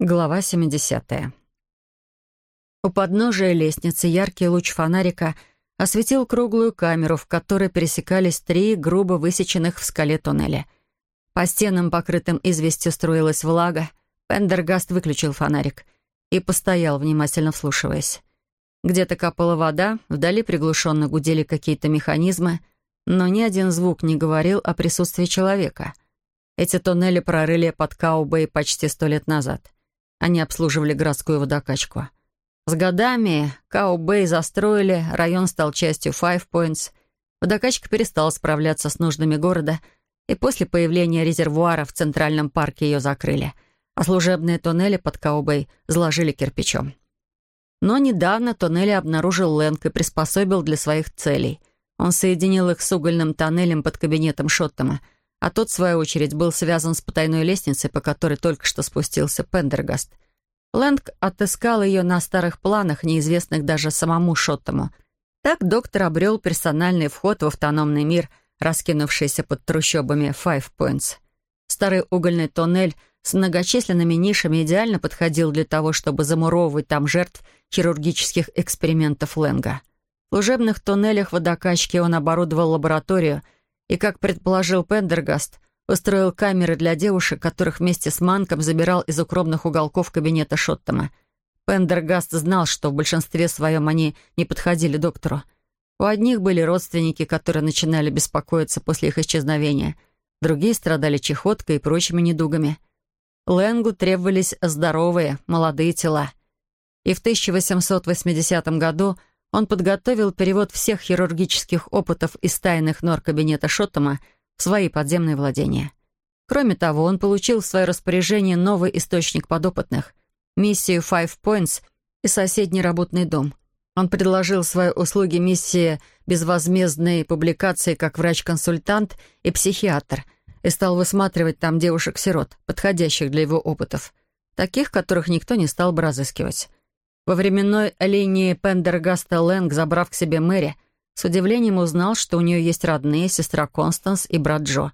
Глава 70. У подножия лестницы яркий луч фонарика осветил круглую камеру, в которой пересекались три грубо высеченных в скале туннеля. По стенам, покрытым известью, струилась влага. Пендергаст выключил фонарик и постоял, внимательно вслушиваясь. Где-то капала вода, вдали приглушенно гудели какие-то механизмы, но ни один звук не говорил о присутствии человека. Эти туннели прорыли под Кау-Бэй почти сто лет назад — они обслуживали городскую водокачку. С годами Кау-Бэй застроили, район стал частью Five Points. Водокачка перестала справляться с нуждами города, и после появления резервуара в Центральном парке ее закрыли, а служебные туннели под Кау-Бэй заложили кирпичом. Но недавно туннели обнаружил Лэнг и приспособил для своих целей. Он соединил их с угольным тоннелем под кабинетом Шоттома — а тот, в свою очередь, был связан с потайной лестницей, по которой только что спустился Пендергаст. Лэнг отыскал ее на старых планах, неизвестных даже самому Шоттому. Так доктор обрел персональный вход в автономный мир, раскинувшийся под трущобами Five Points. Старый угольный тоннель с многочисленными нишами идеально подходил для того, чтобы замуровывать там жертв хирургических экспериментов Лэнга. В служебных туннелях водокачки он оборудовал лабораторию — и, как предположил Пендергаст, устроил камеры для девушек, которых вместе с Манком забирал из укромных уголков кабинета Шоттома. Пендергаст знал, что в большинстве своем они не подходили доктору. У одних были родственники, которые начинали беспокоиться после их исчезновения. Другие страдали чехоткой и прочими недугами. Ленгу требовались здоровые, молодые тела. И в 1880 году он подготовил перевод всех хирургических опытов из тайных нор кабинета Шоттома в свои подземные владения. Кроме того, он получил в свое распоряжение новый источник подопытных, миссию Five Points и соседний работный дом. Он предложил свои услуги миссии безвозмездной публикации как врач-консультант и психиатр и стал высматривать там девушек-сирот, подходящих для его опытов, таких, которых никто не стал бы разыскивать. Во временной линии Пендергаста Лэнг, забрав к себе Мэри, с удивлением узнал, что у нее есть родные, сестра Констанс и брат Джо.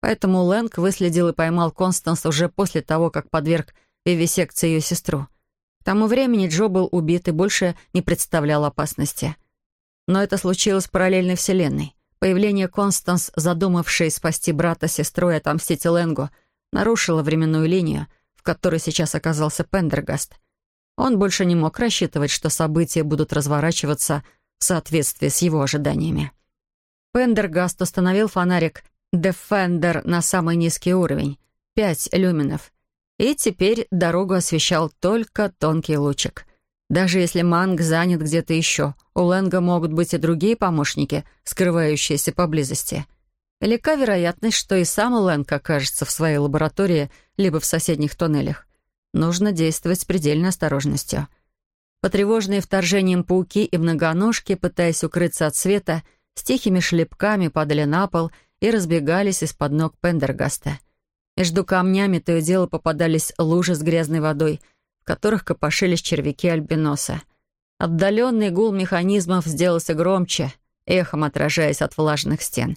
Поэтому Лэнг выследил и поймал Констанс уже после того, как подверг вивисекции ее сестру. К тому времени Джо был убит и больше не представлял опасности. Но это случилось в параллельной вселенной. Появление Констанс, задумавшей спасти брата, сестру и отомстить Лэнгу, нарушило временную линию, в которой сейчас оказался Пендергаст — он больше не мог рассчитывать, что события будут разворачиваться в соответствии с его ожиданиями. Пендергаст установил фонарик Defender на самый низкий уровень — 5 люминов. И теперь дорогу освещал только тонкий лучик. Даже если Манг занят где-то еще, у Лэнга могут быть и другие помощники, скрывающиеся поблизости. Велика вероятность, что и сам Лэнг окажется в своей лаборатории либо в соседних тоннелях. Нужно действовать с предельной осторожностью. Потревоженные вторжением пауки и многоножки, пытаясь укрыться от света, с тихими шлепками падали на пол и разбегались из-под ног Пендергаста. Между камнями то и дело попадались лужи с грязной водой, в которых копошились червяки альбиноса. Отдаленный гул механизмов сделался громче, эхом отражаясь от влажных стен.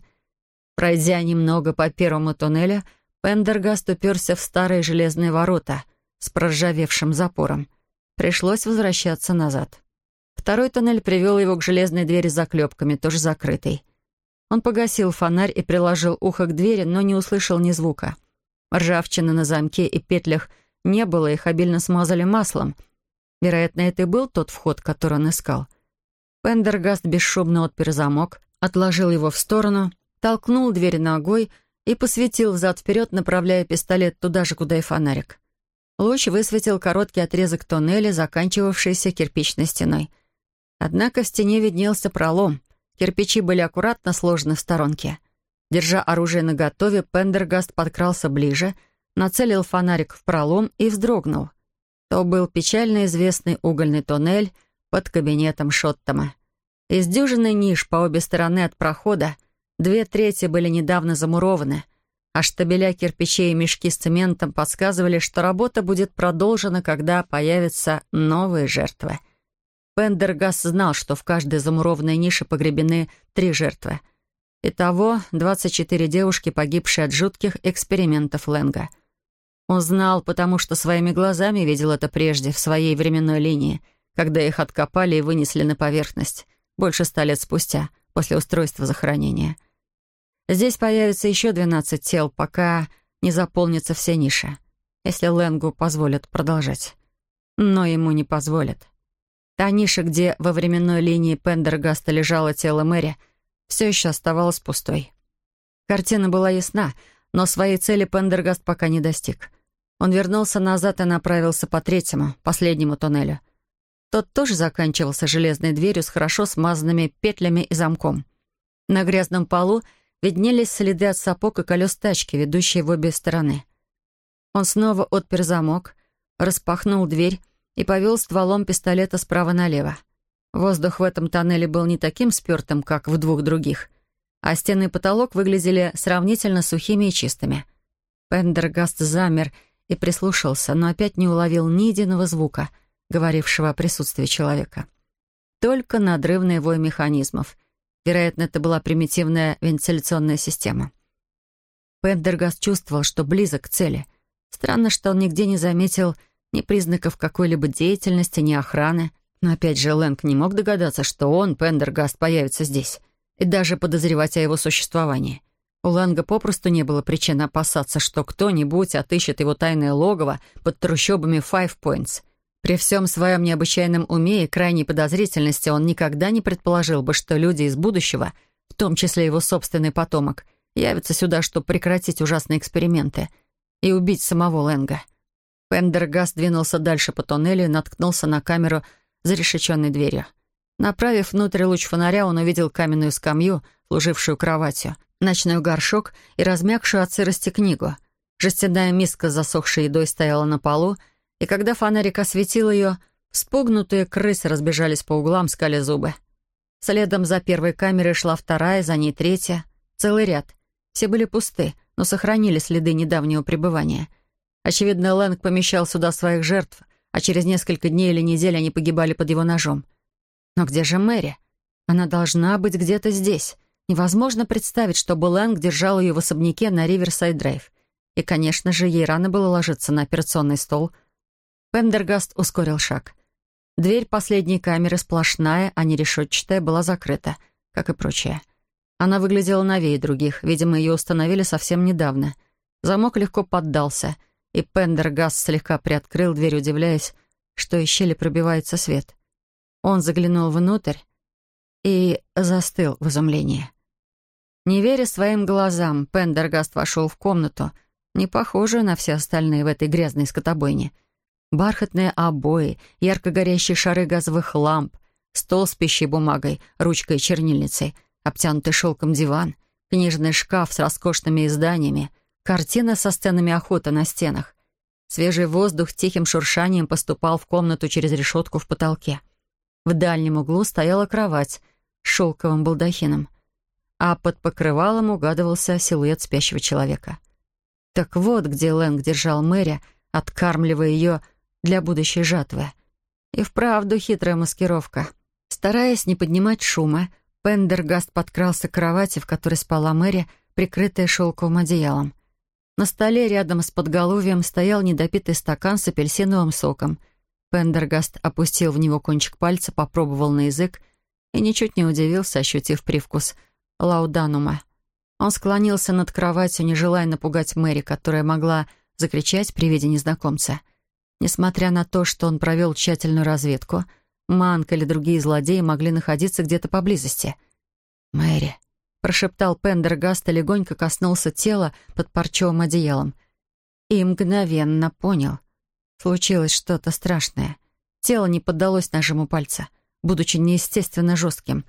Пройдя немного по первому туннелю, Пендергаст уперся в старые железные ворота — с проржавевшим запором. Пришлось возвращаться назад. Второй тоннель привел его к железной двери с заклепками, тоже закрытой. Он погасил фонарь и приложил ухо к двери, но не услышал ни звука. Ржавчины на замке и петлях не было, их обильно смазали маслом. Вероятно, это и был тот вход, который он искал. Пендергаст бесшумно отпер замок, отложил его в сторону, толкнул дверь ногой и посветил взад-вперед, направляя пистолет туда же, куда и фонарик. Луч высветил короткий отрезок тоннеля, заканчивавшийся кирпичной стеной. Однако в стене виднелся пролом. Кирпичи были аккуратно сложены в сторонке. Держа оружие наготове, Пендергаст подкрался ближе, нацелил фонарик в пролом и вздрогнул. То был печально известный угольный тоннель под кабинетом Шоттома. Из дюжины ниш по обе стороны от прохода две трети были недавно замурованы — а штабеля кирпичей и мешки с цементом подсказывали, что работа будет продолжена, когда появятся новые жертвы. Пендергас знал, что в каждой замурованной нише погребены три жертвы. Итого 24 девушки, погибшие от жутких экспериментов Ленга. Он знал, потому что своими глазами видел это прежде, в своей временной линии, когда их откопали и вынесли на поверхность, больше ста лет спустя, после устройства захоронения. Здесь появится еще 12 тел, пока не заполнятся все ниши, если Ленгу позволят продолжать. Но ему не позволят. Та ниша, где во временной линии Пендергаста лежало тело Мэри, все еще оставалась пустой. Картина была ясна, но своей цели Пендергаст пока не достиг. Он вернулся назад и направился по третьему, последнему туннелю. Тот тоже заканчивался железной дверью с хорошо смазанными петлями и замком. На грязном полу виднелись следы от сапог и колес тачки, ведущие в обе стороны. Он снова отпер замок, распахнул дверь и повел стволом пистолета справа налево. Воздух в этом тоннеле был не таким спертым, как в двух других, а стены и потолок выглядели сравнительно сухими и чистыми. Пендергаст замер и прислушался, но опять не уловил ни единого звука, говорившего о присутствии человека. Только надрывный вой механизмов. Вероятно, это была примитивная вентиляционная система. Пендергаст чувствовал, что близок к цели. Странно, что он нигде не заметил ни признаков какой-либо деятельности, ни охраны. Но опять же, Лэнг не мог догадаться, что он, Пендергаст, появится здесь. И даже подозревать о его существовании. У Лэнга попросту не было причин опасаться, что кто-нибудь отыщет его тайное логово под трущобами Five Points. При всем своем необычайном уме и крайней подозрительности он никогда не предположил бы, что люди из будущего, в том числе его собственный потомок, явятся сюда, чтобы прекратить ужасные эксперименты и убить самого Лэнга. Пендергаст двинулся дальше по туннелю и наткнулся на камеру за решеченной дверью. Направив внутрь луч фонаря, он увидел каменную скамью, служившую кроватью, ночной горшок и размягшую от сырости книгу. Жестяная миска с засохшей едой стояла на полу, и когда фонарик осветил ее, спугнутые крысы разбежались по углам, скали зубы. Следом за первой камерой шла вторая, за ней третья. Целый ряд. Все были пусты, но сохранили следы недавнего пребывания — Очевидно, Лэнг помещал сюда своих жертв, а через несколько дней или недель они погибали под его ножом. Но где же Мэри? Она должна быть где-то здесь. Невозможно представить, чтобы Лэнг держал ее в особняке на Риверсайд-драйв. И, конечно же, ей рано было ложиться на операционный стол. Пендергаст ускорил шаг. Дверь последней камеры сплошная, а не решетчатая, была закрыта, как и прочее. Она выглядела новее других, видимо, ее установили совсем недавно. Замок легко поддался — и Пендергаст слегка приоткрыл дверь, удивляясь, что из щели пробивается свет. Он заглянул внутрь и застыл в изумлении. Не веря своим глазам, Пендергаст вошел в комнату, не похожую на все остальные в этой грязной скотобойне. Бархатные обои, ярко горящие шары газовых ламп, стол с пищей бумагой, ручкой и чернильницей, обтянутый шелком диван, книжный шкаф с роскошными изданиями — Картина со сценами охоты на стенах. Свежий воздух тихим шуршанием поступал в комнату через решетку в потолке. В дальнем углу стояла кровать с шелковым балдахином, а под покрывалом угадывался силуэт спящего человека. Так вот, где Лэнг держал Мэри, откармливая ее для будущей жатвы. И вправду хитрая маскировка. Стараясь не поднимать шума, Пендергаст подкрался к кровати, в которой спала Мэри, прикрытая шелковым одеялом. На столе рядом с подголовьем стоял недопитый стакан с апельсиновым соком. Пендергаст опустил в него кончик пальца, попробовал на язык и ничуть не удивился, ощутив привкус лауданума. Он склонился над кроватью, не желая напугать Мэри, которая могла закричать при виде незнакомца. Несмотря на то, что он провел тщательную разведку, Манк или другие злодеи могли находиться где-то поблизости. «Мэри», прошептал Пендергаст и легонько коснулся тела под парчевым одеялом. И мгновенно понял. Случилось что-то страшное. Тело не поддалось нажиму пальца, будучи неестественно жестким.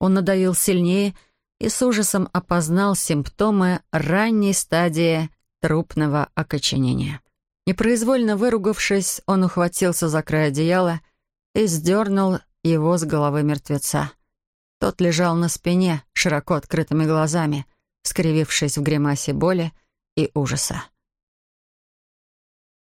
Он надавил сильнее и с ужасом опознал симптомы ранней стадии трупного окоченения. Непроизвольно выругавшись, он ухватился за край одеяла и сдернул его с головы мертвеца. Тот лежал на спине, широко открытыми глазами, скривившись в гримасе боли и ужаса.